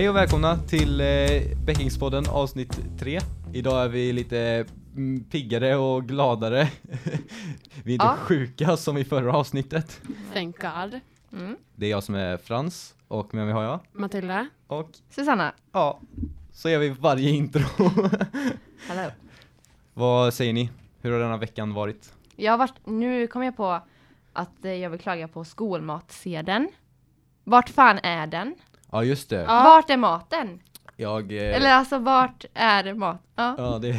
Hej och välkomna till eh, Bäckingspodden avsnitt 3. Idag är vi lite mm, piggare och gladare. vi är inte Ja. sjuka som i förra avsnittet. Thank God. Mm. Det är jag som är Frans och med mig har jag. Matilda. Och Susanna, ja, så gör vi varje intro. hallå. Vad säger ni? Hur har denna veckan varit? Jag har varit, nu kom jag på att eh, jag vill klaga på skolmatsedeln. Vart fan är den? Ja just det. Ja. Vart är maten? Jag... Eh, Eller alltså vart är mat? Ja. Ja, det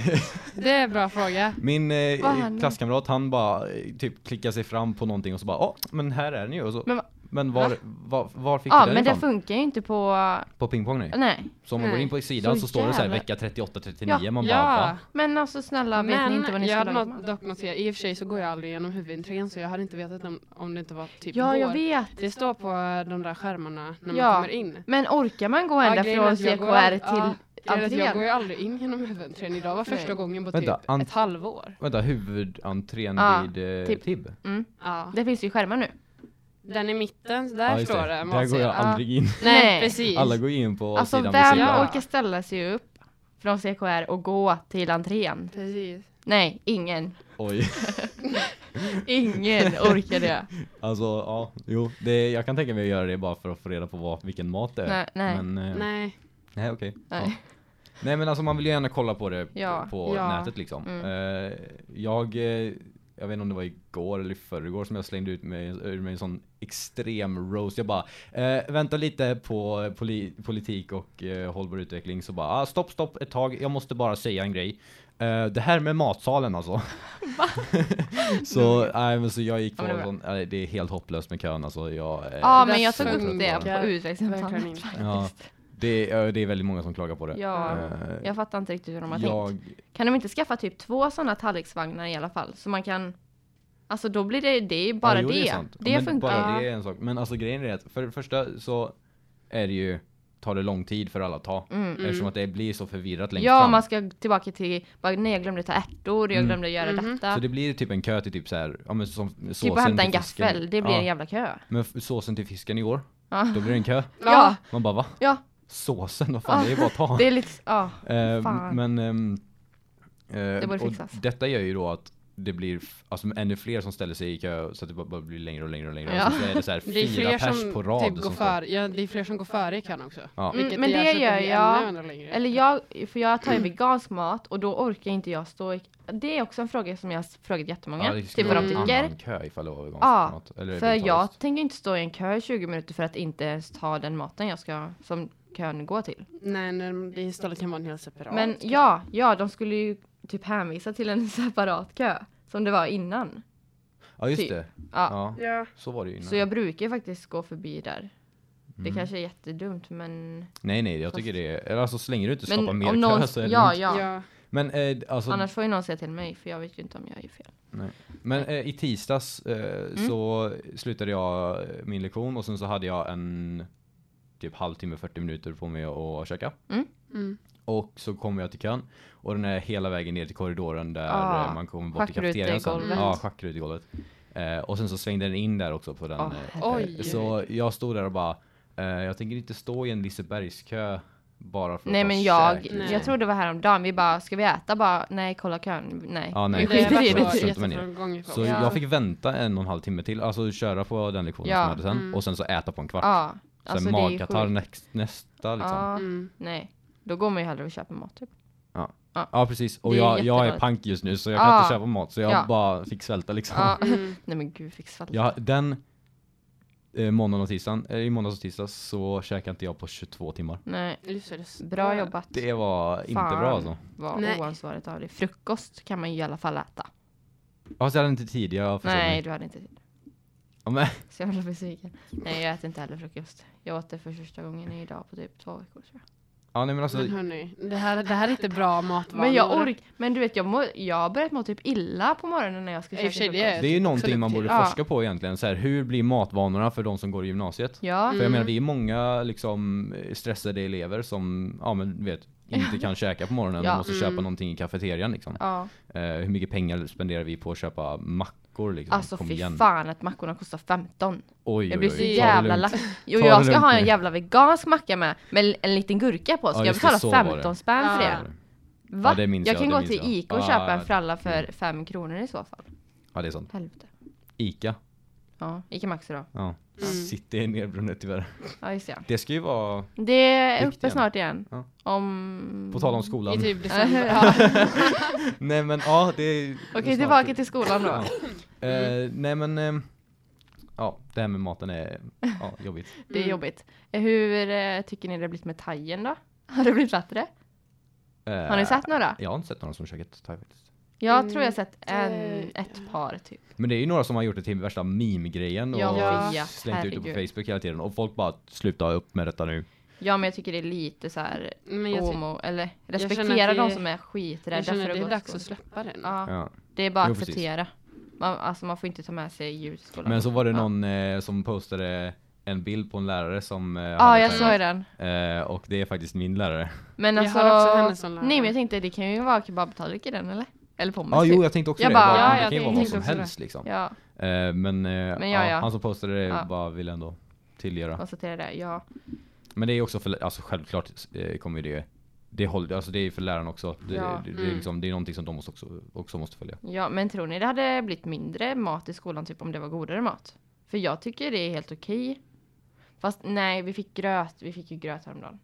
Det är en bra fråga. Min eh, klasskamrat han bara eh, typ klickar sig fram på någonting och så bara ja, men här är den ju och så. Men va- Men var, Va? var, var fick Ja, du den men det funkar ju inte på, På pingpong nej. nej. Så om man går Nej. in på sidan så, Så står det så här vecka 38-39 Ja. man bara Ja. Men alltså snälla, vet ni inte vad ni jag ska laga mat? dock noterat, i och för sig så går jag aldrig igenom huvudentrén så jag hade inte vetat om, om det inte var typ Ja, jag vår. vet. Det står på de där skärmarna när Ja. man kommer in. Men orkar man gå Ja, ända är från jag går CKR till ja, att Jag går entrén? ju aldrig in genom huvudentrén. Idag var första Nej. gången på Vänta, typ ett halvår. Vänta, huvudentrén Ja, vid eh, typ. TIB? Mm. Ja. Det finns ju skärmar nu. Den i mitten, där Ja, står det. Där går jag aldrig in. Nej, precis. Alla går in på Alltså sidan vid vem sidan. Ja. orkar ställa sig upp från CKR och gå till entrén? Precis. Nej, ingen. Oj. Ingen orkar det. Alltså ja, jo, det, jag kan tänka mig att göra det bara för att få reda på vad, vilken mat det är. Nej, nej. Men, eh, nej. Nej. okej. Nej. Ja. Nej men alltså man vill ju gärna kolla på det Ja. på Ja. nätet liksom. Mm. Eh, jag, eh, jag vet inte om det var igår eller i förrgår som jag slängde ut mig, ur mig en sån extrem roast. Jag bara, eh, vänta lite på poli, politik och eh, hållbar utveckling. Så bara, ah, stopp, stopp ett tag. Jag måste bara säga en grej. Eh, det här med matsalen alltså. så, nej men så jag gick på Ja, det sån, nej, det är helt hopplöst med kön alltså. Jag, eh, Ja, men jag tog upp det på utvecklingssamtalet. inte. Ja, det, är- det är väldigt många som klagar på det. Ja, Eh, jag fattar inte riktigt hur de har tänkt. jag, Kan de inte skaffa typ två sådana tallriksvagnar i alla fall? Så man kan... Alltså då blir det, det är bara ja, jo, det. är Det, sant. Men funkar. Bara det är en sak. Men alltså grejen är att för det första så är det ju, tar det lång tid för alla att ta. Mm. Eftersom att det blir så förvirrat längst Ja, fram. man ska tillbaka till, bara, nej jag glömde ta ärtor, jag Mm. glömde göra Mhm. detta. Så det blir typ en kö till typ så här, ja men som såsen Typ att hämta en gaffel, det blir ja. en jävla kö. Men såsen till fisken i år, Ja, då blir det en kö. ja, Man bara va? ja Såsen, vad fan, det är bara att ta. det är lite, ja. Eh, fan. men ehm, eh, borde och fixas. detta gör ju då att det blir alltså, ännu fler som ställer sig i kö så att det bara, blir längre och längre och längre. Ja. Och så är det så här Det är fyra fler pers som på rad. typ går som före, ja, det är fler som går före i kön också. Ja. Mm, men det att gör jag. Eller jag, för jag tar ju vegansk mat och då orkar inte jag stå i, Det är också en fråga som jag har frågat jättemånga. Ja, det typ vad de en tycker. annan kö ifall det var veganskt Ja, mat. Eller För jag tänker inte stå i en kö i 20 minuter för att inte ens ta den maten jag ska, som kön går till. Nej, nej, det istället kan vara en helt separat. Men ja, ja, de skulle ju typ hänvisa till en separat kö. Som det var innan. Ja just typ. det. Ja. Ja, så var det ju innan. Så jag brukar faktiskt gå förbi där. Det Mm. kanske är jättedumt men... Nej nej, jag tycker det är, eller alltså så länge du inte Men skapar mer om någon... kö så är det Ja, ja. Ja. Men eh, alltså, Annars får ju någon säga till mig för jag vet ju inte om jag gör fel. men eh, i tisdags eh, Mm. så slutade jag min lektion och sen så hade jag en typ halvtimme, 40 minuter på mig att käka. Mm. Och så kommer jag till kön och den är hela vägen ner till korridoren där Ah, eh, man kommer bort till kafeterian sen. Ja, schackrut i golvet. Eh, och sen så svängde den in där också på den. Ah, eh. Så jag stod där och bara, eh, jag tänker inte stå i en Lisebergskö bara för Nej att men jag. Nej. jag tror det var häromdagen, vi bara, ska vi äta? Bara, nej kolla kön, nej. Ja, nej. Det det. så jag fick vänta en och en halv timme till, alltså köra på den lektionen Ja. som jag hade sen Mm. och sen så äta på en kvart. Ja, alltså ju magkatarr näst, nästa liksom. Ja, Ja, Mm. nej. Då går man ju hellre och köper mat typ. precis. Och Det är jag, jag är pank just nu så jag kan Ja. inte köpa mat så jag Ja. bara fick svälta liksom. Ja. Mm. nej men gud, fick svälta. Ja, den eh, måndagen och tisdagen, eh, i måndags och tisdags så käkade inte jag på 22 timmar. Nej, bra jobbat. Det var inte Fan. bra alltså. Vad Nej. oansvarigt av dig. Frukost kan man ju i alla fall äta. Fast jag hade inte tid, jag Nej, mig. du hade inte tid. Ja, men, Så jag blev besviken. Nej, jag äter inte heller frukost. Jag åt det för första gången idag på typ två veckor tror jag. ja, nej men alltså, Men hörni, det här, det här är inte bra matvanor. Men jag ork, men du vet jag, må, jag har börjat må typ illa på morgonen när jag ska käka frukost. det är- det är ju någonting man borde Ja. forska på egentligen. Så här, hur blir matvanorna för de som går i gymnasiet? Ja, För jag Mm. menar, vi är många liksom stressade elever som, ja men vet, inte kan käka på morgonen Ja. och måste köpa Mm. någonting i kafeterian liksom. ja. Eh, hur mycket pengar spenderar vi på att köpa mackor mackor liksom. Alltså Kom fy igen. fan att mackorna kostar 15. Oj, Jag oj, blir oj. så det jävla lack. Jo, det jag ska ha en jävla vegansk macka med, med en liten gurka på. Ska Ja, jag det, betala så var det. 15 spänn för Ja. det? Ja, Va? det minns jag jag, kan det gå till. Ica och Ja, köpa en ja. fralla för 5 kronor i så fall. Ja, det är sant. Helvete. Ica. Ja, Ica Maxi då. Ja. Mm. City är nedbrunnet tyvärr. Ja, just det. Det ska ju vara, Det är uppe igen. snart igen. Ja. Om... på tal om skolan. I typ december. ja. Nej men ja, det är Okej, snart. tillbaka till skolan då. Ja. Eh, nej men, eh, ja, det här med maten är ja, jobbigt. Det är Mm. jobbigt. Hur eh, tycker ni det har blivit med thaien då? Har det blivit bättre? Eh, Har ni sett några? Jag har inte sett några som käkat thai faktiskt. Jag Mm, tror jag har sett en, det- ett par typ. Men det är ju några som har gjort det till värsta meme-grejen och Jag vet, slängt ut det på. Facebook hela tiden och folk bara sluta upp med detta nu. Ja men jag tycker det är lite så här jag, homo, eller respektera det- de som är skiträdda jag känner för att det är dags att släppa den. Ja, Ja. det är bara Jo, att acceptera. Man, alltså man får inte ta med sig djur till skolan. Men så var det Ja. någon eh, som postade en bild på en lärare som eh, Ja, hade jag såg den. Eh, och det är faktiskt min lärare. Men Jag alltså, har också henne som lärare. nej men jag tänkte det kan ju vara kebabtallrik i den eller? Eller pommes Ja, typ. jo jag tänkte också Jag det. bara, ja, det jag kan ju vara vad som också det. helst liksom. Ja, Eh, men eh, ja, ja, ja. han som postade det Ja. bara ville ändå tillgöra. konstatera det. Ja. Men det är också för, alltså självklart eh, kommer det, det håller, alltså det är för läraren också. Det, Ja. det, det, är Mm. liksom, det är någonting som de måste också, också måste följa. ja, men tror ni det hade blivit mindre mat i skolan typ om det var godare mat? För jag tycker det är helt okej. Fast nej, vi fick gröt. Vi fick ju gröt häromdagen.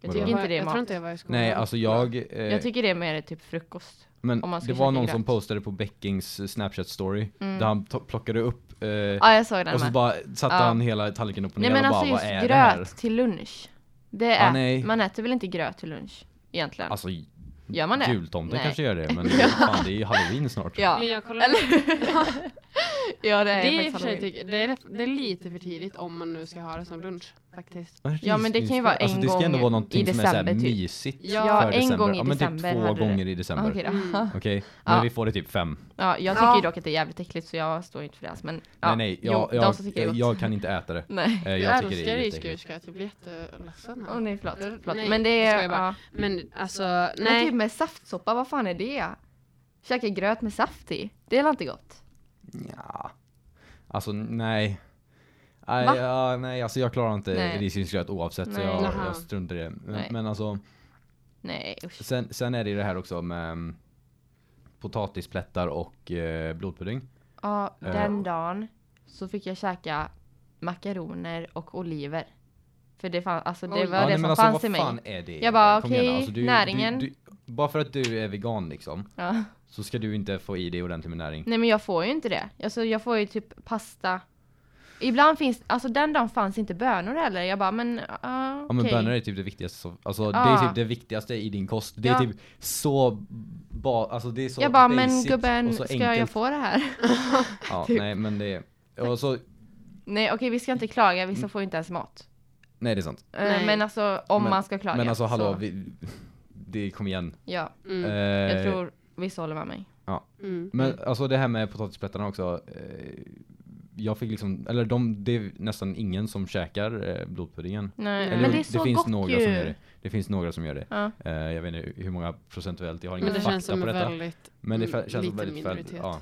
Jag tycker inte det är jag tror mat. inte jag var i skolan. Nej, alltså jag, eh, Jag tycker det är mer typ frukost. men om man ska det var någon gröt. som postade på Beckings Snapchat story, Mm. där han plockade upp eh, Ja, jag såg den och så med. bara satte Ja. han hela tallriken upp och ner Nej men och bara alltså vad är det här? gröt till lunch. Det Ah, är, nej. man äter väl inte gröt till lunch egentligen? Alltså Gör man det? jultomten Nej. kanske gör det, men fan det är ju halloween snart. Ja. Men jag kollar Eller? ja det är, det, är i faktiskt tycker, det, är, det är lite för tidigt om man nu ska ha det som lunch faktiskt. Ja, men det kan ju vara alltså, en det ska ändå gång vara någonting i som är så här december, typ. mysigt Ja, för en december. gång i ja, men december typ två hade det. gånger i december. Okej då. Mm. Okej, men Ja. vi får det typ fem. Ja, jag tycker Ja. ju dock att det är jävligt äckligt så jag står inte för det alls. Men ja, nej nej, jo, jag, de jag, det är jag, jag kan inte äta det. Nej. Eh, Jag, Jag tycker det älskar är jätteäckligt. jag blir jätteledsen. Åh nej förlåt. Nej, förlåt. Men det det är, jag ja. Men alltså, Men nej. typ med saftsoppa, vad fan är det? Käka gröt med saft i? Det är inte gott? Ja. Alltså nej. Nej, Va? ja, nej, alltså jag klarar inte Nej. risgrynsgröt oavsett så Nej. jag, Jaha. jag struntar i det. Men, men alltså, Nej usch. sen, sen är det ju det här också med mm, potatisplättar och eh, blodpudding. Ja, Eh. den dagen så fick jag käka makaroner och oliver. För det, fann, alltså, det Oj. var Ja, det nej, som alltså, fanns i mig. fan är det? Jag bara, okej, alltså, du- näringen. Du, du, bara för att du är vegan liksom, Ja. så ska du inte få i dig ordentligt med näring. Nej men jag får ju inte det. Alltså jag får ju typ pasta. Ibland finns, alltså den dagen fanns inte bönor heller. Jag bara men, uh, Ja men bönor är typ det viktigaste, så, alltså det Ja. är typ det viktigaste i din kost. Det är Ja. typ så, ba, alltså det är så Jag bara basic men gubben, ska enkelt. jag få det här? Ja, typ. nej men det och så, Nej okej vi ska inte klaga, vissa Mm. får ju inte ens mat. nej det är sant. Eh, Nej. Men alltså om Men- man ska klaga. Men alltså hallå, så, vi, det kom igen. Ja, Mm. Eh, jag tror vissa håller med mig. Mm. Men alltså det här med potatisplättarna också. Eh, jag fick liksom, eller de, det är nästan ingen som käkar eh, blodpuddingen. Nej, Eller men det är så finns gott några ju. som gör det. Det finns några som gör det. Ja. Eh, jag vet inte hur många procentuellt, jag har ingen det fakta som på detta. väldigt, Men det mm, känns liten väldigt, väldigt, minoritet. ja,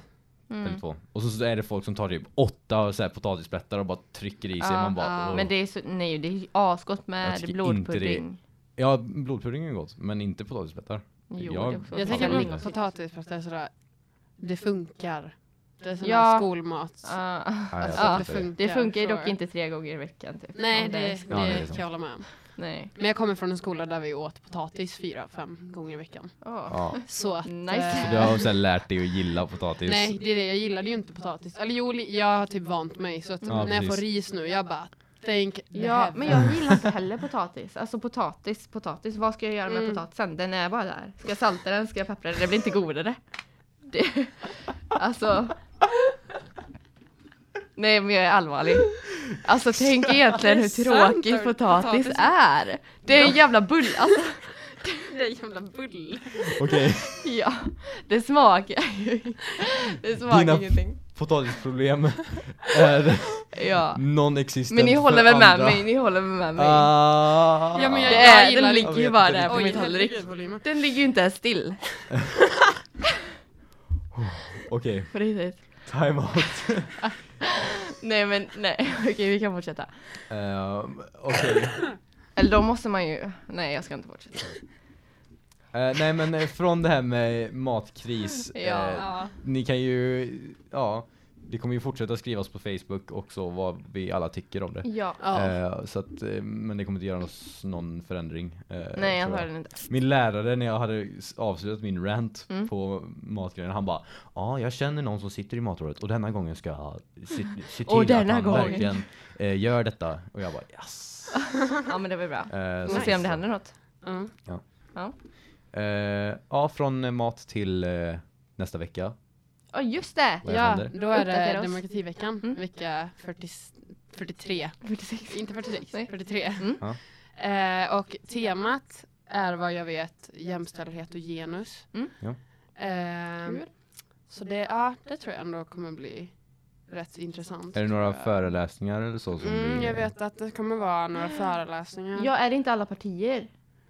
Mm. Och så, så är det folk som tar typ åtta så här potatisplättar och bara trycker i sig. Ja, man bara, ja. Men det är så, nej det är ju asgott med blodpudding. Ja, blodpudding är gott, men inte potatisplättar. Jo, Jag- Jag potatis för att det är sådär, det funkar. Det är sån Ja. skolmat. Jag Alltså, Ja, det funkar. det funkar ju dock inte tre gånger i veckan typ. Nej, det, det. Ja, det kan jag hålla med om. Nej. Men jag kommer från en skola där vi åt potatis fyra, fem gånger i veckan. Åh. Ja. Så att... Nice. eh, Så du har så här lärt dig att gilla potatis? Nej, det är det. Jag gillade ju inte potatis. Eller jo, jag har typ vant mig. Så att Ja, när jag får precis. ris nu, jag bara thank the Ja, men jag gillar inte heller potatis. Alltså potatis, potatis. Vad ska jag göra med Mm. potatisen? Den är bara där. Ska jag salta den? Ska jag peppra den? Det blir inte godare. Det, alltså. Nej men jag är allvarlig. Alltså tänk egentligen hur tråkig potatis potatis- är. Det är en jävla bull. Alltså, Det är jävla bull. Okej, ja. Det smakar ju. Det smakar Dina- ingenting. potatisproblem är Ja. non-existent Men ni håller väl med andra. mig? Ni håller väl med mig? Ah. Ja, men jag, Det jag är- gillar den ligger ju bara där på min tallrik. Den ligger ju inte ens still. Okej, På riktigt. Time out. Nej men nej, okej vi kan fortsätta. Ehm, Okej. Eller då måste man ju, nej jag ska inte fortsätta. Eh, nej men eh, från det här med matkris. Ja. Ja. Ni kan ju, ja, det kommer ju fortsätta skrivas på Facebook också vad vi alla tycker om det. Ja. Ja. Eh, så att, eh, men det kommer inte göra oss någon förändring. eh, Nej jag. antagligen inte. Min lärare när jag hade avslutat min rant Mm. på matgrejen, han bara Ja, jag känner någon som sitter i matrådet och denna gången ska jag se, se till Och att denna han gången. verkligen eh, gör detta. Och jag bara yes. Ja men det var bra. Eh, Vi så- får se om det händer något. Mm. Eh, ja, från eh, mat till eh, nästa vecka. Ja just det! Vad Ja, då är det demokrativeckan, Mm. vecka 40, 43. 46. Inte 46, Nej. 43. Mm. Ja. Eh, och temat är vad jag vet jämställdhet och genus. Mm. Ja. Eh, Kul. så det, ja, det tror jag ändå kommer bli rätt intressant. Är det några föreläsningar eller så som Mm, vi, jag vet att det kommer vara några föreläsningar. Ja är det inte alla partier?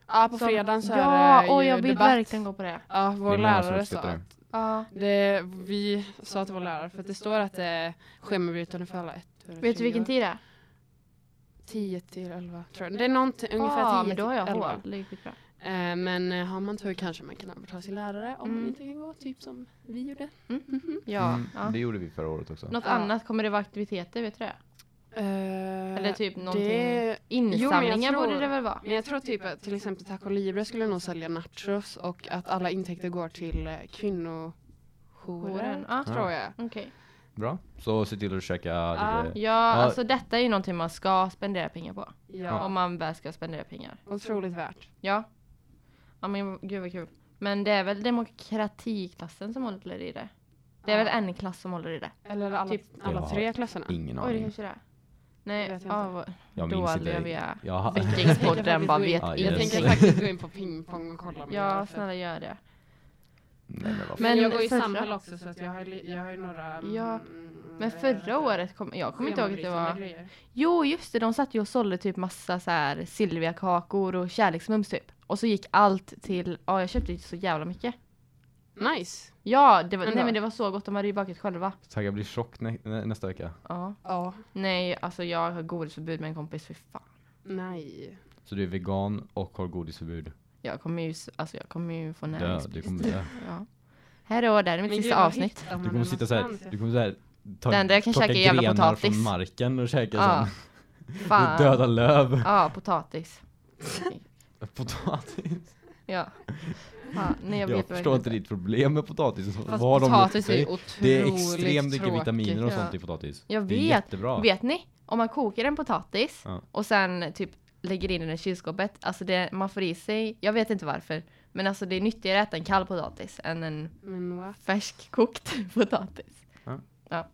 Ja, på Som- fredagen så ja, är det ju och jag vill debatt. verkligen gå på det. Ja, Det vår som lärare sa det. att Ja. det, vi sa till vår lärare för att det står att det är schemabrytande för alla ett. Vet du vilken tid det är? 10 till 11 tror jag. Det är någonting, ungefär 10 Ja, till men då har jag 11. hål. Det skitbra. Eh, men eh, har man tur kanske man kan överta sin lärare om man Mm. inte kan gå, typ som vi gjorde. Ja. Mm, ja. Det gjorde vi förra året också. Något Ja. annat, kommer det vara aktiviteter? Vet du det? Eh, Eller typ någonting. det, Insamlingar tror- borde det väl vara? men jag tror typ att till exempel Taco Libre skulle nog sälja nachos och att alla intäkter går till eh, kvinnojourer. Jouren, ja. Tror jag. Okej. Bra. Så se till att käka Ja. lite... Ja, alltså detta är ju någonting man ska spendera pengar på. Ja, Om man väl ska spendera pengar. otroligt värt. Ja. Ja men gud vad kul. Men det är väl demokratiklassen som håller i det? Det är väl en klass som håller i det? Eller alla, Typ- alla tre klasserna. Ingen Oj det aning. kanske det är. Nej, vet jag ja, inte. vad Jag minns dåliga inte. vi är. Jag har... Vikingspodden bara vet Ja, Jag tänker faktiskt gå in på pingpong och kolla. med Ja, snälla gör det. Nej, men Men Men jag går i Samhall också så att jag har, jag har ju några... Ja, mm, Men förra året, kom, jag kommer inte ihåg att det var... grejer. Jo just det, de satt ju och sålde typ massa så här Silvia-kakor och kärleksmums typ. Och så gick allt till, ja jag köpte ju så jävla mycket. Nice. Ja, det var, nej men det var så gott, de hade ju bakat själva. Tagga blir tjock nä nä nästa vecka. Ja. Ja. Nej, alltså jag har godisförbud med en kompis, för fan. Nej. Så du är vegan och har godisförbud. Jag kommer ju, alltså jag kommer ju få Dö, du näringsbrist. kommer dö. Ja. Här då, där är mitt Men sista vad avsnitt. Du kommer den sitta såhär, du kommer såhär ta, Det enda jag kan käka är jävla grenar potatis. från marken och käka Ja. sen. Fan. Döda löv. Ja, potatis. Potatis. Ja. ja nej, jag, Jag, förstår inte ditt problem med potatis. Fast Vad de potatis för är otroligt Det är extremt mycket tråkigt. vitaminer och Ja. sånt i potatis. Jag Det är vet. jättebra. Vet ni? Om man kokar en potatis Ja. och sen typ lägger in den i kylskåpet. Alltså det, man får i sig, jag vet inte varför. Men alltså det är nyttigare att äta en kall potatis än en vad? färskkokt potatis. Ja. ja.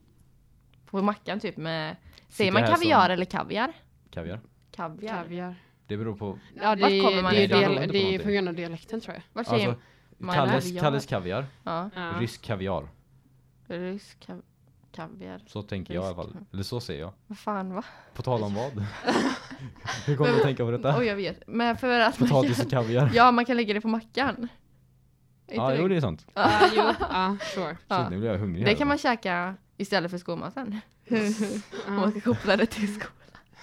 På mackan typ med, säger man kaviar som- eller kaviar? Kaviar. Kaviar. Kaviar. Det beror på... Ja, det, Vart är- kommer man det, ifrån? del, Det det är på grund av dialekten tror jag. Vad säger Alltså, man? Kalles, Kaviar. Kalles kaviar. Ja. Rysk kaviar. rysk kav- kaviar. Så tänker jag i alla fall. Eller så ser jag. Vad fan va? På tal om vad? Hur kommer du att tänka på detta? Oj jag vet. Men för att Potatis kan, och kaviar. Ja man kan lägga det på mackan. Ja, inte jo det är sant. Ja, jo. Ja, sure. Shit, nu blir jag hungrig. Det här. kan man käka istället för skolmaten. Om man ska koppla det till skolan.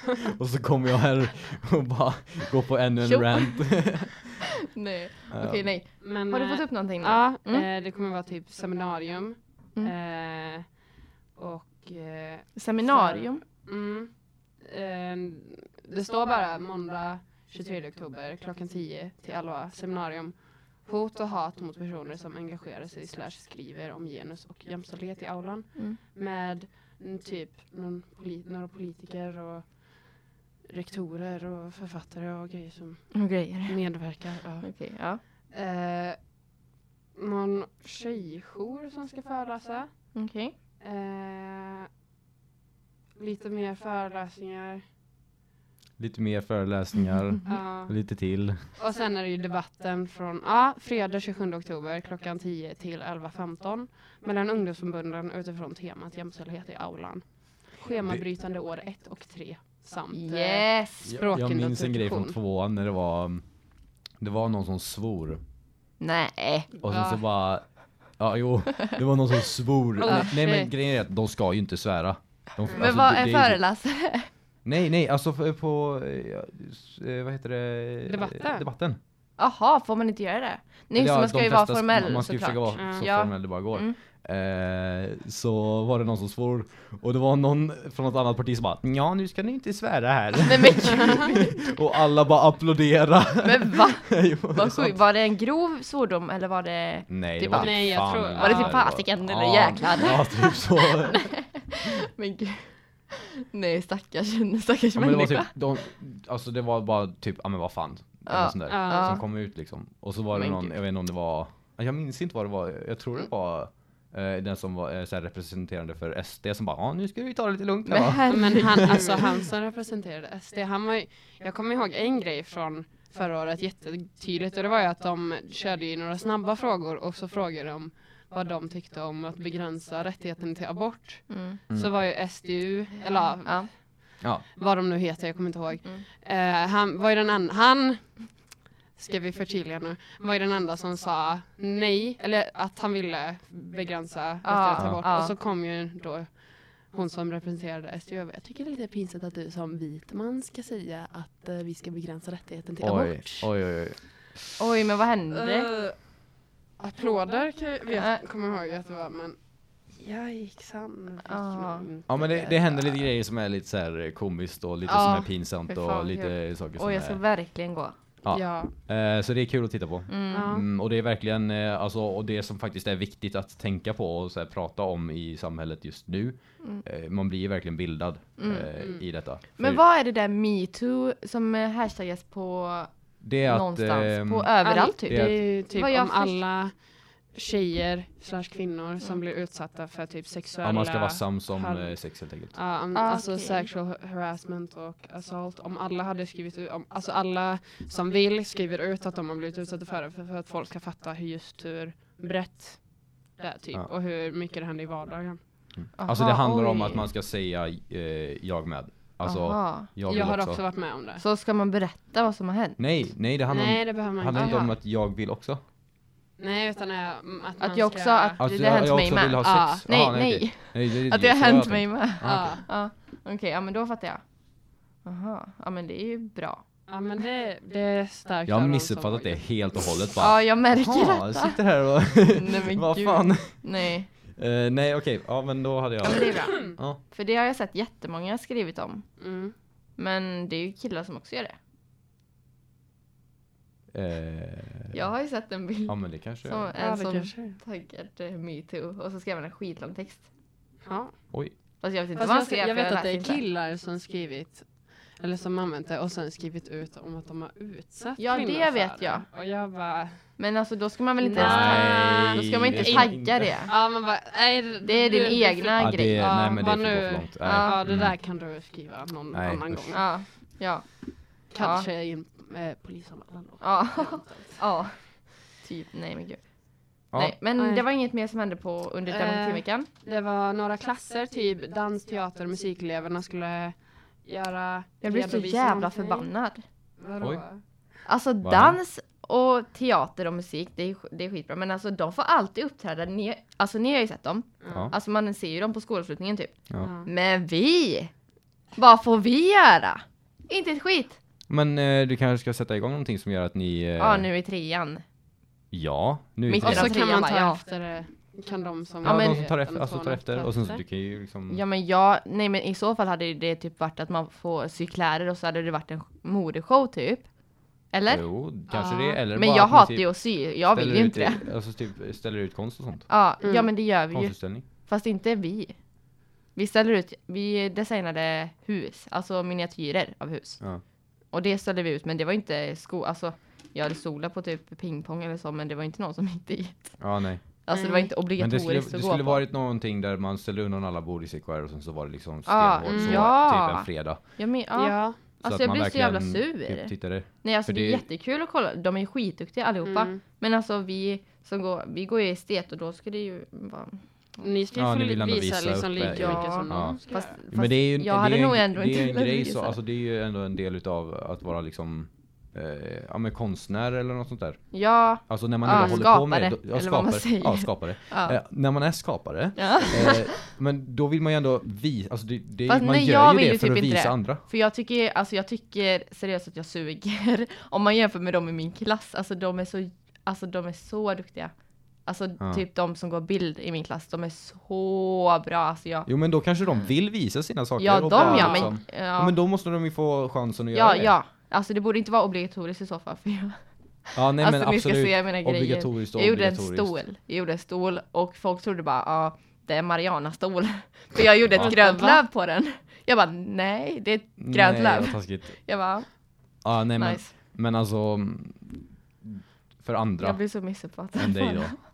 Och så kommer jag här och bara går på ännu en rant. Nej. Okej nej. Men, Har du fått upp någonting nu? Ja, Mm. eh, det kommer vara typ seminarium. Eh, och... Eh, Seminarium? mm, eh, det står bara måndag 23 oktober klockan 10 till 11 seminarium. Hot och hat mot personer som engagerar sig slash skriver om genus och jämställdhet i aulan. Mm. Med mm, typ någon poli- några politiker och rektorer och författare och grejer som Och grejer. medverkar. Ja. Okej, ja. Eh, någon tjejjour som ska föreläsa. Okej. Eh, lite mer föreläsningar. Lite mer föreläsningar. Ja. Lite till. Och sen är det ju debatten från ja, fredag 27 oktober klockan 10 till 11.15 mellan ungdomsförbunden utifrån temat jämställdhet i aulan. Schemabrytande år 1 och 3 samt Yes! Jag, jag minns en grej från tvåan när det var Det var någon som svor Nej. och sen Ja. så bara Ja, jo. Det var någon som svor. Oh, nej, nej men grejen är att de ska ju inte svära. De, Men alltså, vad så- föreläsare? Nej, nej, alltså på, eh, ja, vad heter det? Debatten. Debatten. Jaha, får man inte göra det? Nej, Eller så ja, man ska de ju vara formell Man ska ju såklart. försöka vara Mm. så Ja. formell det bara går. Mm. Eh, så var det någon som svor och det var någon från något annat parti som bara Ja nu ska ni inte svära här Nej men gud, Och alla bara applådera men va? Jo, det Vad sjukt. Var det en grov svordom eller var det... Nej, Typ det var bara- typ Nej, jag tror- Var det typ fasiken eller ja, jäklar? Ja, typ så. Men gud. Nej stackars, stackars ja, men det var människa. typ, de, alltså det var bara typ, ja men vad fan. Ja, sånt där, ja. Som kom ut liksom. Och så var det Men någon, gud. jag vet inte om det var, jag minns inte vad det var, jag tror det var eh, den som var eh, så här representerande för SD som bara, ja nu ska vi ta det lite lugnt här Men va?" Men han, alltså han som representerade SD, han var ju, jag kommer ihåg en grej från förra året jättetydligt och det var ju att de körde ju några snabba frågor och så frågade de vad de tyckte om att begränsa rättigheten till abort. Mm. Mm. Så var ju SDU, eller ja, Ja. Ja, vad de nu heter, jag kommer inte ihåg. Mm. Eh, han var ju den enda, han, ska vi förtydliga nu, var ju den enda som sa nej, eller att han ville begränsa rättigheten till abort. ja. Och så kom ju då hon som representerade SDU. Jag tycker det är lite pinsamt att du som vit man ska säga att eh, vi ska begränsa rättigheten till oj, abort. oj, oj, oj. Oj men vad hände? Eh, applåder kan jag vet, kommer jag ihåg att det var, men Yikes-han fick Ja. Ja men det, det händer lite grejer som är lite så här komiskt och lite Ja, som är pinsamt och lite saker som Oj jag ska är, verkligen gå. Ja. Ja. eh, Så det är kul att titta på. Mm. Mm, och det är verkligen, eh, alltså, och det som faktiskt är viktigt att tänka på och så här, prata om i samhället just nu. Mm. Eh, man blir verkligen bildad Mm. eh, Mm. i detta. Men För vad är det där metoo som eh, hashtaggas på det är att, någonstans? ehm, på överallt All- typ? Det är ju typ Vad jag om alla tjejer slash kvinnor som Mm. blir utsatta för typ sexuella ja, man ska vara sams om eh, sex helt enkelt. Ja, om, Ah, alltså okej. sexual harassment och assault. Om alla hade skrivit ut, om, alltså alla som vill skriver ut att de har blivit utsatta för det för, för att folk ska fatta hur just hur brett det är typ Ja. och hur mycket det händer i vardagen. alltså det Aha, handlar om oj. att man ska säga eh, jag med. Alltså Aha. jag Jag, vill har också. också varit med om det. Så ska man berätta vad som har hänt? Nej, nej det handlar, Nej om, det behöver man handlar inte. om Aha. att jag vill också. Nej utan mm, att, Att jag ska, också, att Alltså det har hänt mig med? Ja. Nej, Jaha, nej. okej. nej det, Att det har hänt mig med? Ah, okej. Ja, okej, ja men då fattar jag. Aha, ja men det är ju bra. Ja men det, det är starkt Jag har missuppfattat det helt och hållet bara. Ja, jag märker Jaha, jag detta. sitter här och... Nej men Vad fan? Nej, Eh, nej okej, ja men då hade jag... ja men det är bra. Ja. För det har jag sett jättemånga skrivit om. Mm. Men det är ju killar som också gör det. Eh, Jag har ju sett en bild Ja men det kanske som är. Ja, en det som kanske är. eh, metoo och så skrev han en skitlång text. Ja. Oj. Fast jag vet inte Fast vad han jag, skrev jag vet att det är killar som skrivit eller som använt det och sen skrivit ut om att de har utsatt Ja, det vet jag. Och jag bara, Men alltså då ska man väl inte Nej. då ska man inte tagga inte. det. ja man bara, nej, Det är din du- egna Ja, grej. Ja, nej men det gå nu- för långt. Nej. Ja det Mm. där kan du skriva någon Nej, annan usch. gång. Ja, ja, Kanske en eh, polisanmälan då. ja, ja. Typ, nej men gud. Ja. Nej, men Nej. det var inget mer som hände på under Eh, demokrativeckan. Det var några klasser, typ dans, teater, musikeleverna skulle göra Jag blev så jävla någonting. förbannad. Vadå? Oj. Alltså Vad dans och teater och musik, det är, det är skitbra. Men alltså de får alltid uppträda. Ni, alltså ni har ju sett dem. Ja. Alltså man ser ju dem på skolavslutningen typ. Ja. Men vi! Vad får vi göra? Inte ett skit. Men eh, du kanske ska sätta igång någonting som gör att ni... Eh, Ja, nu i trean. Ja, nu är Mitt det Och så kan trean man ta ja. efter det. Kan de som Ja, men- de som tar efter, alltså tar efter och sen så du kan ju liksom... Ja men jag, nej men i så fall hade det typ varit att man får sy kläder och så hade det varit en modeshow typ. Eller? Jo, kanske Ja. det, eller Men bara jag att ni hatar typ ju att sy, jag vill ställer ju ut inte i- det. Alltså typ ställer ut konst och sånt. Ja, Mm. ja men det gör vi ju. Konstutställning. Fast inte vi. Vi ställer ut, vi designade hus, alltså miniatyrer av hus. Ja. Och det ställde vi ut, men det var inte sko, alltså jag hade solat på typ pingpong eller så, men det var inte någon som gick dit. Ja, nej. Alltså det var inte Men det obligatoriskt skulle, att det gå skulle på. varit någonting där man ställde undan alla bord i CKR och sen så var det liksom Ja, stenhårt mm, så, ja. typ en fredag. Jag men, ja. Ja. Alltså att jag man blir så jävla sur. Tittade. Nej alltså För det är det- jättekul att kolla, de är skitduktiga allihopa. Mm. Men alltså vi som går, vi går ju estet och då ska det ju vara... Ni ska ju Ja, få ni vill ändå visa, visa liksom upp lika mycket Ja. som Ja. Fast, Men det är ju, jag det hade är nog en, ändå det är inte en velat grej visa så, alltså det är ju ändå en del utav att vara liksom eh, ja, men konstnär eller något sånt där. Ja, Alltså när man Ja, ändå håller på med skapare, det. då- Ja, eller vad man skapare. säger. Ja, skapare. ja. Eh, när man är skapare, ja. eh, men då vill man ju ändå visa, alltså det, det, Fast man nej, gör jag ju vill det ju för typ att inte visa det. andra. För jag tycker, alltså jag tycker seriöst att jag suger. Om man jämför med dem i min klass, alltså de är så, alltså de är så duktiga. Alltså Ja. typ de som går bild i min klass, de är så bra. Alltså jag, Jo men då kanske de vill visa sina saker. ja och de bara ja, men, liksom- ja, ja, men då måste de ju få chansen att ja, göra det. ja. Alltså det borde inte vara obligatoriskt i så fall. För jag, Ja, nej alltså men ni ska se mina grejer. Obligatoriskt och Jag gjorde en stol, jag gjorde en stol och folk trodde bara, ja det är Mariana-stol. För jag gjorde Ja. ett grönt löv på den. Jag bara, nej det är ett grönt Nej, löv. taskigt. Jag bara, Ja, nej men, nice. men alltså mm, för andra Jag blir så missuppfattad. än dig då.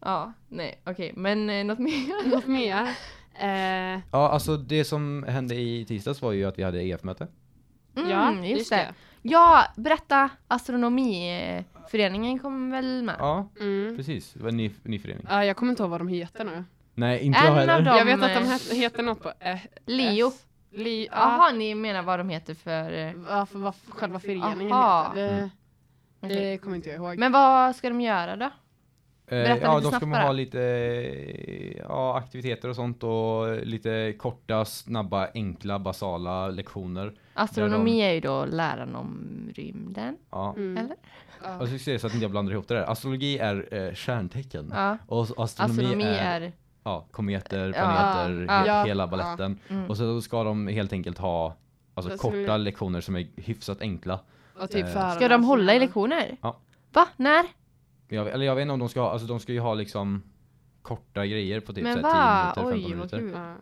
Ja, nej, okej, men eh, något mer? Något mer? Eh, Ja, alltså det som hände i tisdags var ju att vi hade EF-möte. Mm, ja, just det. Ja, berätta, astronomiföreningen kom väl med? Ja, Mm. precis. Det var en ny, ny förening. Ja, jag kommer inte ihåg vad de heter nu. Nej, inte En jag av heller. dem- jag vet att de eh, heter, något på eh, Leo. S. Li, ja, Jaha, ni menar vad de heter för... eh, vad, för, vad själva föreningen Aha. heter. Det, Mm. det kommer inte jag ihåg. Men vad ska de göra då? Eh, berätta ja, lite då ska man ha lite ja, aktiviteter och sånt och lite korta, snabba, enkla, basala lektioner. Astronomi är ju då läran om rymden, Ja. Mm. eller? Ja. Och så ska jag säga så att inte jag blandar ihop det där. Astrologi är eh, stjärntecken. Ja. Och astronomi, Astronomi är, är... ja, kometer, planeter, Ja. he- Ja. hela Ja. baletten. Mm. Och så ska de helt enkelt ha alltså, korta lektioner som är hyfsat enkla. Och typ Eh. Ska de hålla i lektioner? Ja. Va? När? Jag, eller jag vet inte om de ska ha, alltså de ska ju ha liksom korta grejer på typ Men så här 10 minuter, 15 Oj, vad minuter. kul. Ja.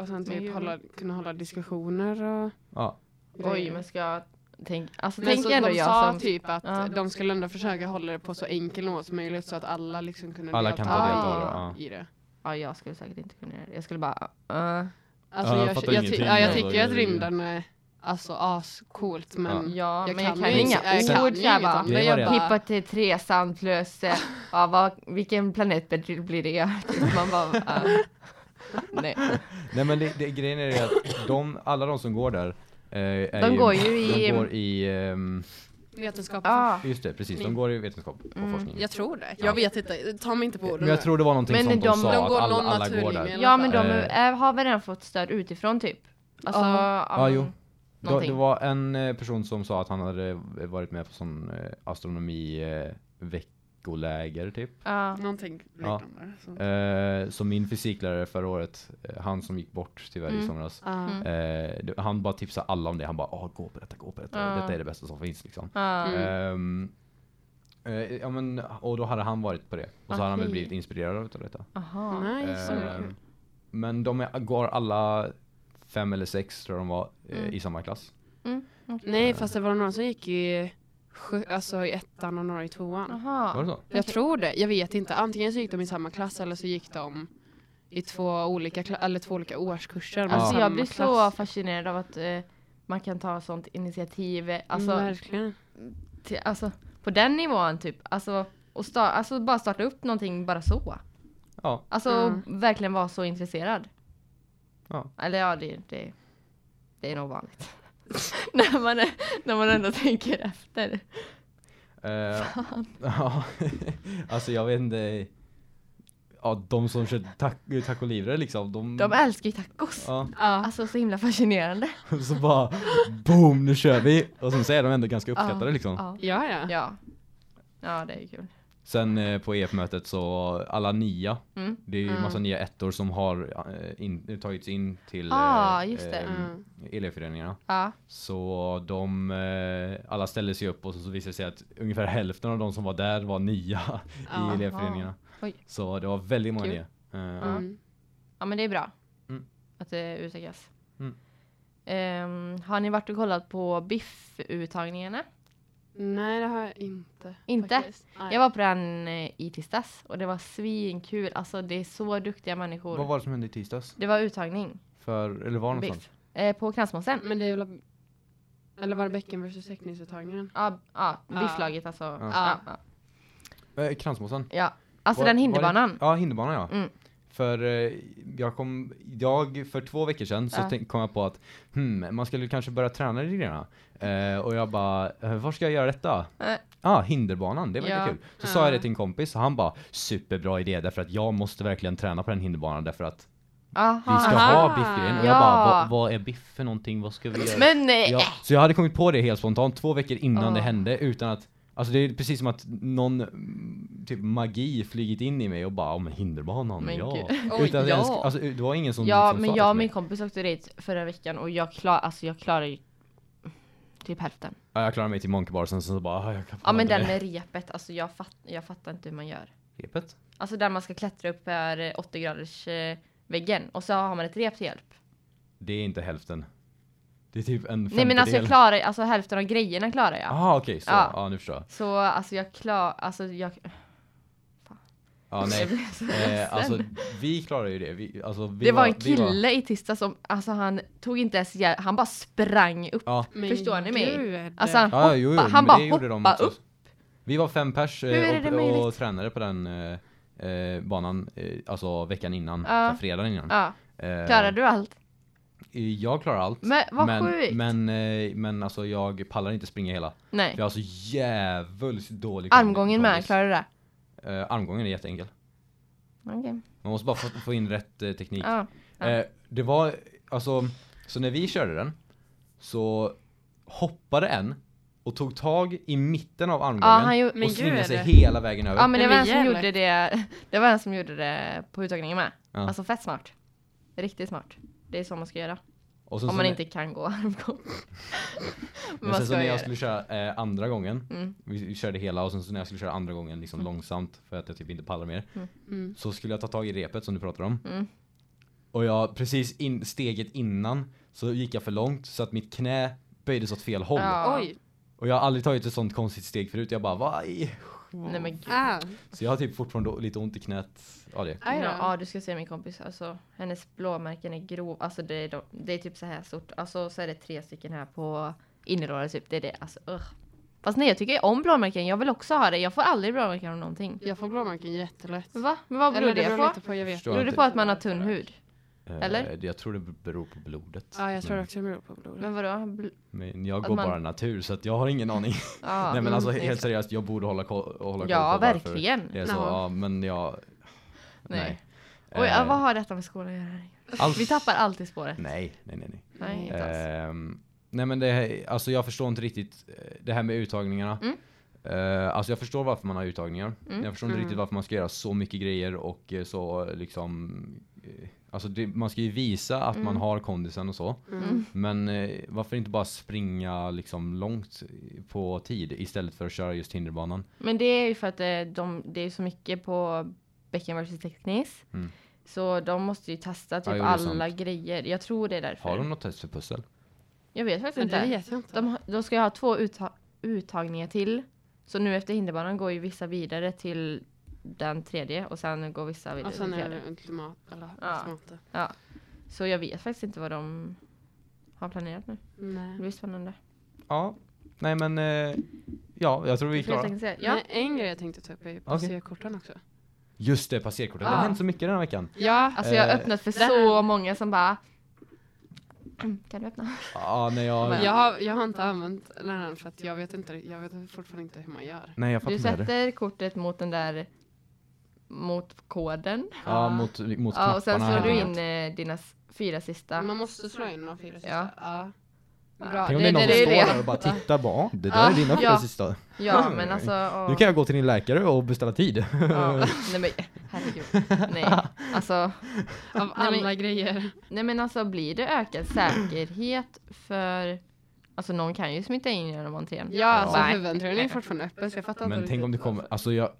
Och sen typ hålla, kunna hålla diskussioner och Ja. Oj, men ska jag... Tänk, alltså Men tänk så ändå de jag sa som... typ att Ja. de skulle ändå försöka hålla det på så enkel nivå som möjligt så att alla liksom kunde Alla kan ta del i- av det, ja. i det. Ja, jag skulle säkert inte kunna göra det. Jag skulle bara... Uh, Alltså Ja, jag jag, jag, jag tycker att rymden är alltså ascoolt men ja, jag men jag kan kan ju ju inga- inga jag kan ord ju inget. Det var Jag bara- Hippa till tre sandlös. eh, Ja, vad, vilken planet blir det? Typ, Man bara... Uh, nej. Nej men det, det, grejen är ju att de, alla de som går där eh, är De går ju i- De går i, ehm, vetenskap. Ah, just det, precis, de går i vetenskap och Mm. forskning. Jag tror det. Ja. Jag vet inte. Ta mig inte på orden Men jag tror det var någonting Men som de, de- sa, de att går alla, någon alla går där. alla ja, men de Eh. är, har väl redan fått stöd utifrån typ. Alltså, Ja. Ja, jo. Någonting. det var en eh, person som sa att han hade varit med på sån eh, astronomi eh, veckoläger typ. Ja. Någonting Ja. liknande. Så. Eh, så min fysiklärare förra året, eh, han som gick bort tyvärr i Mm. somras. Ah. Mm. Eh, det- han bara tipsade alla om det. Han bara, gå på detta, gå på detta. Ja. Detta är det bästa som finns liksom. Ja. Mm. Ehm, eh, ja, men, och då hade han varit på det. Och så har han väl blivit inspirerad av detta. Aha. Nice. Ehm, men de är, går alla fem eller sex tror jag de var eh, Mm. i samma klass. Mm. okej. Nej, fast det var några som gick i, sju- alltså i ettan och några i tvåan. Aha. Var det så? Jag tror det. Jag vet inte. Antingen så gick de i samma klass eller så gick de i två olika, eller två olika årskurser. med Alltså samma jag blir så fascinerad av att eh, man kan ta sånt initiativ. eh, Alltså, Mm, verkligen. till, alltså på den nivån typ. Alltså, och sta, alltså bara starta upp någonting bara så. Ja. Alltså Mm. verkligen vara så intresserad. Ja. Eller ja, det, det, det är nog vanligt. när, man är, när man ändå tänker efter. Eh, ja, alltså jag vet inte. Ja, de som kör tack, tacolivre liksom. De, De älskar ju tacos. ja, Ja. Alltså så himla fascinerande. så bara boom, nu kör vi. Och sen så är de ändå ganska uppskattade Ja. liksom. Ja. ja, ja. Ja. Ja, det är kul. Sen eh, på EF-mötet så alla nia, Mm. det är ju Mm. massa nya ettor som har eh, in, tagits in till Ah, eh, eh, Mm. elevföreningarna. Ja. Så de, alla ställde sig upp och så, så visade det sig att ungefär hälften av de som var där var nya Ja. i elevföreningarna. Så det var väldigt många nya. Mm. ja, men det är bra. Mm. Att det utökas. Mm. Ehm, har ni varit och kollat på BIFF-uttagningarna? Nej, det har jag inte. Inte? Jag var på den eh, i tisdags och det var svinkul. Alltså det är så duktiga människor. Vad var det som hände i tisdags? Det var uttagning. För, eller var det någonstans? BIFF. Eh, på Kransmossen. Men det är väl... Eller var det bäcken versus teckningsuttagningen? Ja, ja Ja. BIFF-laget alltså. Ja. Ja. Ja, Eh, Kransmossen? ja. Alltså Var- den hinderbanan. Ja, hinderbanan ja. Mm. För eh, jag kom, jag, för två veckor sedan så Ja. kom jag på att hmm, man skulle kanske börja träna lite grann. Eh, och jag bara, eh, var ska jag göra detta? Eh. Ah, hinderbanan, det var Ja. kul. Så sa jag det Ja. till en kompis och han bara, superbra idé därför att jag måste verkligen träna på den hinderbanan därför att Aha. vi ska ha biffgrejen. Och Ja. jag bara, vad, vad är biff för någonting? Vad ska vi göra? Men nej! Ja, så jag hade kommit på det helt spontant två veckor innan Ah. det hände utan att Alltså det är precis som att någon mm, typ magi flygit in i mig och bara om hinderbanan, Men ja. gud. Utan att jag ens, ja. alltså det var ingen som Ja, liksom men jag och min kompis åkte dit förra veckan och jag klar, alltså jag klarar ju typ hälften. Ja, jag klarade mig till Monkey Bar sen så bara, ah, jag kan Ja men den med repet, alltså jag, fatt, jag fattar inte hur man gör. Repet? Alltså där man ska klättra upp för eh, 80 graders eh, väggen och så har man ett rep till hjälp. Det är inte hälften. Det är typ en Nej men alltså jag femtedel. klarar, alltså hälften av grejerna klarar jag. Jaha okej, så, Ja. ja. nu förstår jag. Så alltså jag klarar, alltså jag... Ja nej, eh, alltså vi klarar ju det. Vi, alltså, vi det var en vi kille i tisdag som, alltså han tog inte ens hjälp, han bara sprang upp. ja, Men Förstår ni mig? Alltså han, ja, jo, jo, han men bara det gjorde de hoppa också. upp. Vi var fem pers eh, och, och tränade på den eh, eh, banan, eh, alltså veckan innan, Ja. fredagen innan. Ja, klarar du allt? Jag klarar allt. Men vad men, sjukt! men, eh, men alltså jag pallar inte springa hela. Nej. För jag har så djävulskt dålig Armgången med, klarar du det? Eh, armgången är jätteenkel. Okej. Man måste bara få, få in rätt eh, teknik. Ja. Ja. Eh, det var, alltså, så när vi körde den så hoppade en och tog tag i mitten av armgången han gjorde, Men och svingade sig hela vägen över. ja men det var en som gjorde det, det var en som gjorde det på uttagningen med. Alltså fett smart. Riktigt smart. Det är så man ska göra. och sen Om man inte kan gå armgång. men sen så när jag skulle köra eh, andra gången, Mm. vi, vi körde hela och sen så när jag skulle köra andra gången liksom Mm. långsamt för att jag typ inte pallar mer. Mm. Så skulle jag ta tag i repet som du pratar om. Mm. Och jag precis in, steget innan så gick jag för långt så att mitt knä böjdes åt fel håll. Ja. Oj. Och jag har aldrig tagit ett sånt konstigt steg förut. Jag bara, vad i? Nej men gud. Ah. Så jag har typ fortfarande lite ont i knät av det. Ja, ja, du ska se min kompis. Alltså, hennes blåmärken är grov. Alltså det är, de, det är typ så här stort. Alltså så är det tre stycken här på innerlåret typ. Det är det. Alltså ugh. Fast nej, jag tycker om blåmärken. Jag vill också ha det. Jag får aldrig blåmärken av någonting. Jag får blåmärken jättelätt. Va? Men vad beror Eller det det beror på? på, jag vet. Beror det på att man har tunn hud? Eh, Eller? Jag tror det beror på blodet. Ja, jag tror men, också det beror på blodet. Men vadå? Bl- men jag att går man- bara natur så att jag har ingen aning. Ja, Nej men alltså mm, helt seriöst, jag borde hålla koll, hålla koll Ja, på varför verkligen. Det är så, ja, men jag... Nej. Nej. Oj, Eh, vad har detta med skolan att göra? allt- Vi tappar alltid spåret. Nej, nej, nej. nej. Nej, inte alls. Ehm, nej men det, här- alltså jag förstår inte riktigt eh, det här med uttagningarna. Mm. Eh, alltså jag förstår varför man har uttagningar. Mm. Jag förstår inte Mm. riktigt varför man ska göra så mycket grejer och eh, så eh, liksom eh, Alltså det, man ska ju visa att man Mm. har kondisen och så. Mm. Men eh, varför inte bara springa liksom långt på tid istället för att köra just hinderbanan? Men det är ju för att eh, de, det är så mycket på Becken vs Teknis. Mm. Så de måste ju testa typ Ja, alla grejer. Jag tror det är därför. Har de något test för pussel? Jag vet faktiskt inte. vet jag inte. De, de ska ju ha två utta- uttagningar till. Så nu efter hinderbanan går ju vissa vidare till den tredje och sen går vissa vidare Och sen är det ultimat, eller Ja. ultimata. Så jag vet faktiskt inte vad de har planerat nu. Det Nej. blir spännande. Ja. Nej men eh, ja, jag tror vi är klara. Ja. Men en grej jag tänkte ta upp är passerkorten också. Just det, passerkortet. Det Ja. har hänt så mycket den här veckan. Ja, Alltså jag har Eh, öppnat för så många som bara Kan du öppna? Ja, nej jag... Jag har, jag har inte använt här för att jag vet, inte, jag vet fortfarande inte hur man gör. Nej, jag Du fattar heller. sätter kortet mot den där mot koden. Ja, mot, mot Ja, och sen slår du in eh, dina fyra sista. Man måste slå in de fyra sista. Ja. Ja. Bra. Tänk om det är någon det som står det. där och bara tittar bara, det där Ja, är dina fyra ja. sista. Ja, men alltså. åh. Nu kan jag gå till din läkare och beställa tid. ja, nej men herregud. Nej, alltså. Av Nej, alla men- grejer. Nej men alltså blir det ökad säkerhet för Alltså någon kan ju smitta in genom entrén. Ja, alltså Nej. huvudentrén är fortfarande öppen så jag fattar Men inte tänk om det kommer, alltså jag,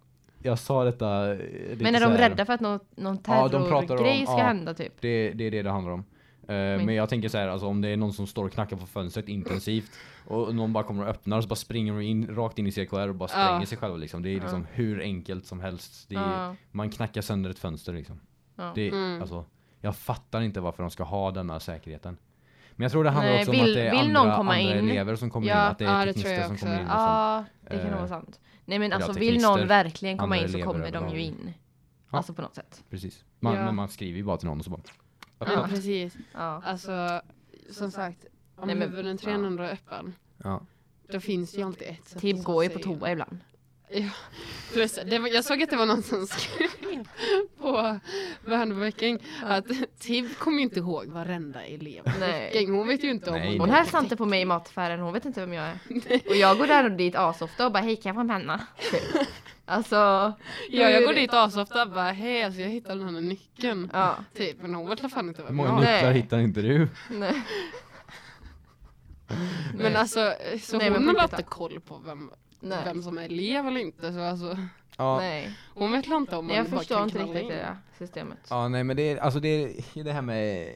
jag sa detta eh, Men är de här- rädda för att nå- någon Ja, om- terrorgrej ska ja. hända typ? Det, det är det det handlar om. Eh, Men- jag tänker så här, alltså om det är någon som står och knackar på fönstret intensivt och någon bara kommer och öppnar och så bara springer de in, rakt in i CKR och bara Ja. spränger sig själva liksom. Det är liksom hur enkelt som helst. Det är, Ja. Man knackar sönder ett fönster liksom. Ja. Det, Mm. alltså, jag fattar inte varför de ska ha denna säkerheten. Men jag tror det handlar Nej, också vill- om att det är vill andra, någon komma andra in? elever som kommer Ja. in, att det är Ja, det teknister jag som kommer in och. Ja, det kan Eh, vara sant. Nej men alltså ja, vill någon verkligen komma in så kommer de ju in. Ja. Alltså på något sätt. Precis. Man, Ja. Men man skriver ju bara till någon och så bara... Ja, öppna. precis. Ja. Alltså, som sagt, om Nej, men- är öppen, Ja. då finns det ju alltid ett sätt Tib går ju på toa ibland. Plus, det var, jag såg att det var någon som skrev på Värnbäcking att Tib kommer ju inte ihåg varenda elev. Nej. Hon vet ju inte om Nej, Hon nej. hälsar inte på mig i mataffären, hon vet inte vem jag är. Och jag går där och dit asofta och bara hej kan jag få en penna? Alltså. Ja, jag går dit asofta och bara hej alltså jag hittade den här nyckeln. Ja. Typ, men hon vet fan inte Hur vem många jag är. Nej. nycklar hittar inte du? Nej. Men alltså, så Nej, hon har inte koll på vem, Nej. vem som är elev eller inte. Så alltså, Ja. Nej. hon vet inte om Nej, jag man bara förstår kan inte knalla riktigt in. det där systemet. Ja, nej men det är, alltså det är det här med...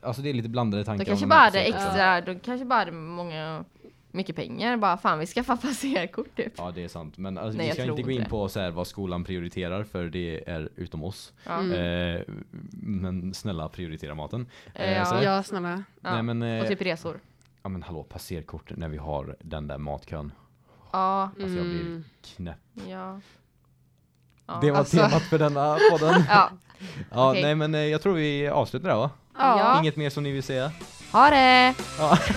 Alltså det är lite blandade tankar. De kanske om bara här hade projekten. extra, de kanske bara hade många, mycket pengar. Bara fan vi skaffar passerkort typ. Ja det är sant, men alltså, Nej, vi jag ska tror inte gå in på så här, vad skolan prioriterar för det är utom oss. Ja. Mm. Eh, men snälla prioritera maten. Eh, ja. så- Ja, snälla. Ja. Nej men, eh, Och typ resor. Ja men hallå, passerkort när vi har den där matkön. Ja. Alltså jag blir Mm. knäpp. Ja. Ja. Det var Alltså- temat för denna podden. Ja. ja, okej. nej men eh, jag tror vi avslutar där va? Ja. Inget mer som ni vill säga? Ha det! Ja.